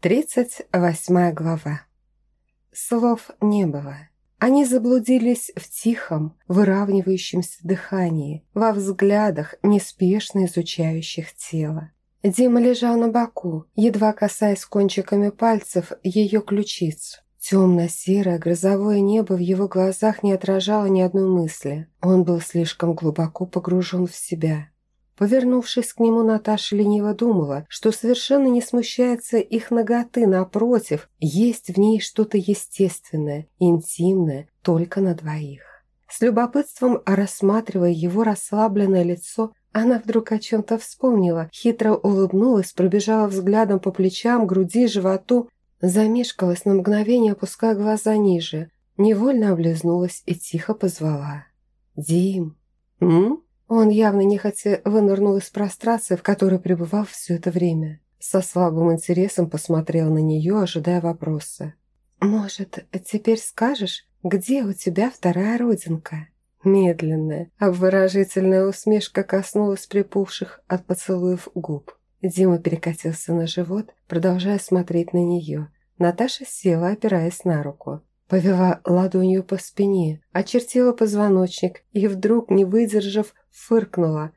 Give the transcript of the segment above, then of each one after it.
Тридцать восьмая глава. Слов не было. Они заблудились в тихом, выравнивающемся дыхании, во взглядах, неспешно изучающих тело. Дима лежал на боку, едва касаясь кончиками пальцев ее ключиц. Темно-серое грозовое небо в его глазах не отражало ни одной мысли. Он был слишком глубоко погружен в себя. Повернувшись к нему, Наташа лениво думала, что совершенно не смущается их ноготы, напротив, есть в ней что-то естественное, интимное, только на двоих. С любопытством рассматривая его расслабленное лицо, она вдруг о чем-то вспомнила, хитро улыбнулась, пробежала взглядом по плечам, груди, животу, замешкалась на мгновение, опуская глаза ниже, невольно облизнулась и тихо позвала. «Дим!» «М?» Он явно нехотя вынырнул из прострации, в которой пребывал все это время. Со слабым интересом посмотрел на нее, ожидая вопроса. «Может, теперь скажешь, где у тебя вторая родинка?» Медленная, обворожительная усмешка коснулась припухших от поцелуев губ. Дима перекатился на живот, продолжая смотреть на нее. Наташа села, опираясь на руку. Повела ладонью по спине, очертила позвоночник и вдруг, не выдержав, фыркнула.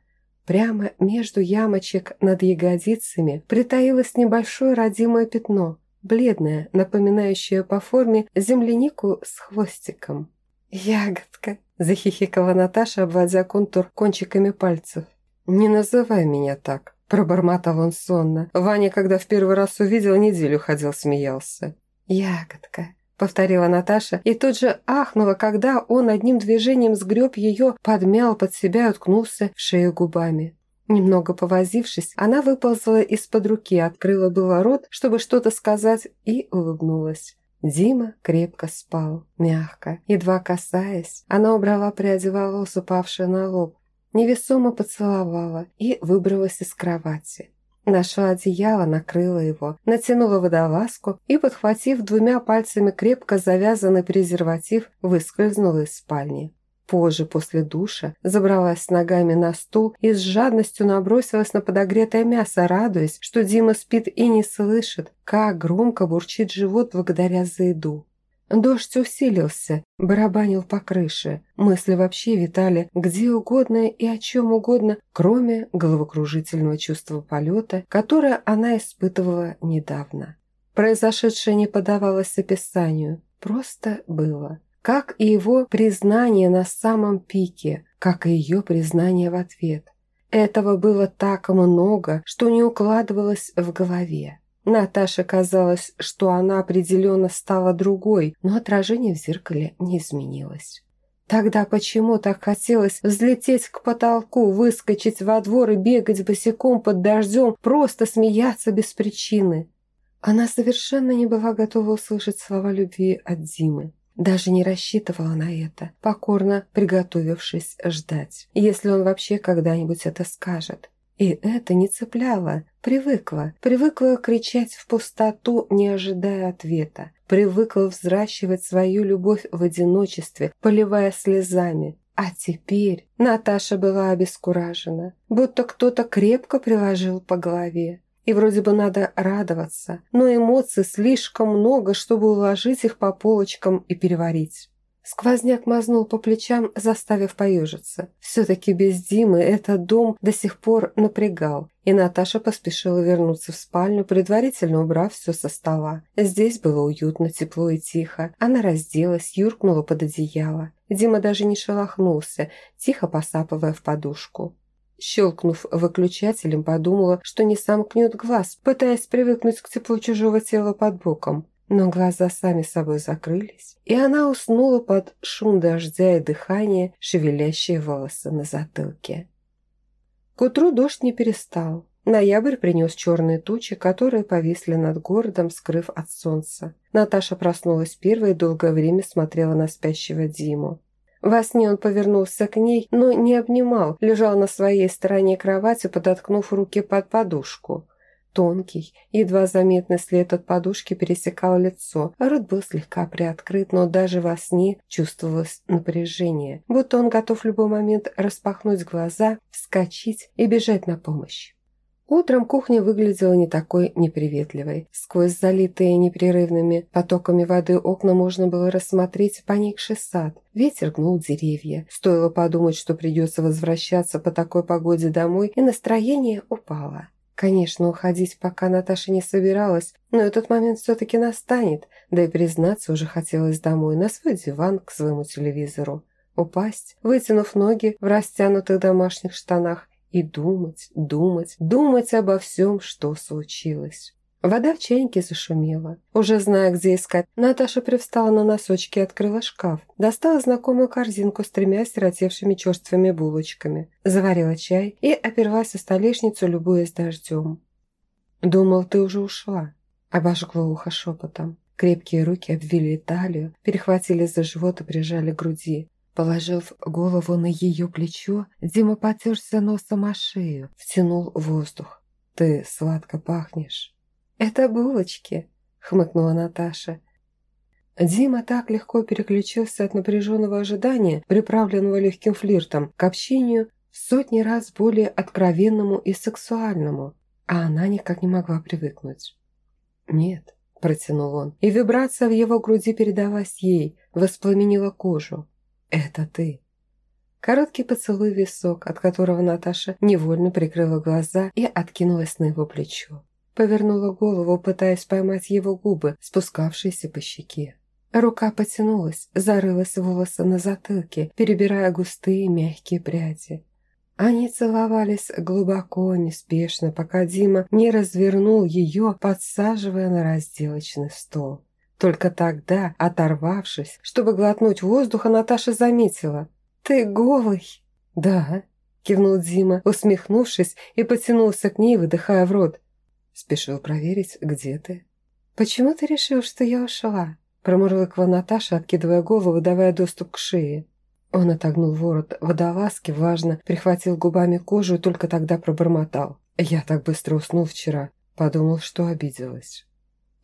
Прямо между ямочек над ягодицами притаилось небольшое родимое пятно, бледное, напоминающее по форме землянику с хвостиком. «Ягодка!» – захихикала Наташа, обводя контур кончиками пальцев. «Не называй меня так!» – пробормотал он сонно. Ваня, когда в первый раз увидел, неделю ходил, смеялся. «Ягодка!» – повторила Наташа и тут же ахнула, когда он одним движением сгреб ее, подмял под себя и уткнулся в шею губами. Немного повозившись, она выползла из-под руки, открыла было рот, чтобы что-то сказать, и улыбнулась. Дима крепко спал, мягко, едва касаясь. Она убрала пряди волос, упавшие на лоб, невесомо поцеловала и выбралась из кровати. Нашла одеяло, накрыла его, натянула водолазку и, подхватив двумя пальцами крепко завязанный презерватив, выскользнула из спальни. Позже, после душа, забралась с ногами на стул и с жадностью набросилась на подогретое мясо, радуясь, что Дима спит и не слышит, как громко бурчит живот благодаря за еду. Дождь усилился, барабанил по крыше. Мысли вообще витали где угодно и о чем угодно, кроме головокружительного чувства полета, которое она испытывала недавно. Произошедшее не подавалось описанию, просто было. Как и его признание на самом пике, как и ее признание в ответ. Этого было так много, что не укладывалось в голове. Наташе казалось, что она определенно стала другой, но отражение в зеркале не изменилось. Тогда почему так хотелось взлететь к потолку, выскочить во двор и бегать босиком под дождем, просто смеяться без причины? Она совершенно не была готова услышать слова любви от Димы. Даже не рассчитывала на это, покорно приготовившись ждать, если он вообще когда-нибудь это скажет. И это не цепляло. Привыкла. Привыкла кричать в пустоту, не ожидая ответа. Привыкла взращивать свою любовь в одиночестве, поливая слезами. А теперь Наташа была обескуражена, будто кто-то крепко приложил по голове. И вроде бы надо радоваться, но эмоций слишком много, чтобы уложить их по полочкам и переварить. Сквозняк мазнул по плечам, заставив поежиться. Все-таки без Димы этот дом до сих пор напрягал, и Наташа поспешила вернуться в спальню, предварительно убрав все со стола. Здесь было уютно, тепло и тихо. Она разделась, юркнула под одеяло. Дима даже не шелохнулся, тихо посапывая в подушку. Щелкнув выключателем, подумала, что не сомкнет глаз, пытаясь привыкнуть к теплу чужого тела под боком но глаза сами собой закрылись, и она уснула под шум дождя и дыхание, шевелящие волосы на затылке. К утру дождь не перестал. Ноябрь принес черные тучи, которые повисли над городом, скрыв от солнца. Наташа проснулась первой и долгое время смотрела на спящего Диму. Во сне он повернулся к ней, но не обнимал, лежал на своей стороне кровати, подоткнув руки под подушку. Тонкий, едва заметный след от подушки пересекал лицо. Рот был слегка приоткрыт, но даже во сне чувствовалось напряжение, будто он готов в любой момент распахнуть глаза, вскочить и бежать на помощь. Утром кухня выглядела не такой неприветливой. Сквозь залитые непрерывными потоками воды окна можно было рассмотреть поникший сад. Ветер гнул деревья. Стоило подумать, что придется возвращаться по такой погоде домой, и настроение упало. Конечно, уходить пока Наташа не собиралась, но этот момент все-таки настанет, да и признаться уже хотелось домой, на свой диван, к своему телевизору. Упасть, вытянув ноги в растянутых домашних штанах и думать, думать, думать обо всем, что случилось. Вода в чайнике зашумела. Уже зная, где искать, Наташа привстала на носочки и открыла шкаф. Достала знакомую корзинку с тремя сиротевшими черствыми булочками. Заварила чай и оперлась о столешницу, любуясь дождем. «Думал, ты уже ушла», – обожгло ухо шепотом. Крепкие руки обвили талию, перехватили за живот и прижали к груди. Положив голову на ее плечо, Дима потерся носом о шею, втянул воздух. «Ты сладко пахнешь». «Это булочки», — хмыкнула Наташа. Дима так легко переключился от напряженного ожидания, приправленного легким флиртом, к общению в сотни раз более откровенному и сексуальному, а она никак не могла привыкнуть. «Нет», – протянул он, и вибрация в его груди передалась ей, воспламенила кожу. «Это ты». Короткий поцелуй в висок, от которого Наташа невольно прикрыла глаза и откинулась на его плечо. Повернула голову, пытаясь поймать его губы, спускавшиеся по щеке. Рука потянулась, зарылась волосы на затылке, перебирая густые мягкие пряди. Они целовались глубоко, неспешно, пока Дима не развернул ее, подсаживая на разделочный стол. Только тогда, оторвавшись, чтобы глотнуть воздуха, Наташа заметила. «Ты голый?» «Да», – кивнул Дима, усмехнувшись и потянулся к ней, выдыхая в рот. «Спешил проверить, где ты». «Почему ты решил, что я ушла?» – промурлыкала Наташа, откидывая голову, давая доступ к шее. Он отогнул ворот водолазки, влажно прихватил губами кожу и только тогда пробормотал. «Я так быстро уснул вчера. Подумал, что обиделась».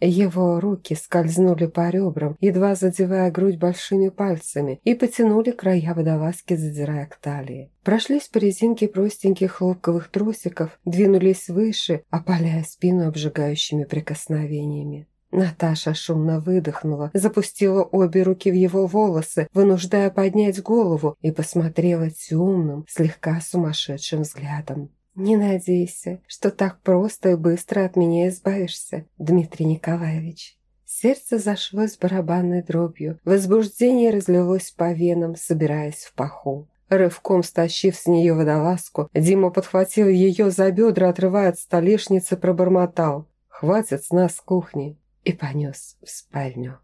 Его руки скользнули по ребрам, едва задевая грудь большими пальцами, и потянули края водолазки, задирая к талии. Прошлись по резинке простеньких хлопковых трусиков, двинулись выше, опаляя спину обжигающими прикосновениями. Наташа шумно выдохнула, запустила обе руки в его волосы, вынуждая поднять голову, и посмотрела темным, слегка сумасшедшим взглядом. «Не надейся, что так просто и быстро от меня избавишься, Дмитрий Николаевич». Сердце зашлось барабанной дробью, возбуждение разлилось по венам, собираясь в паху. Рывком стащив с нее водолазку, Дима подхватил ее за бедра, отрывая от столешницы, пробормотал «Хватит с нас кухни!» и понес в спальню.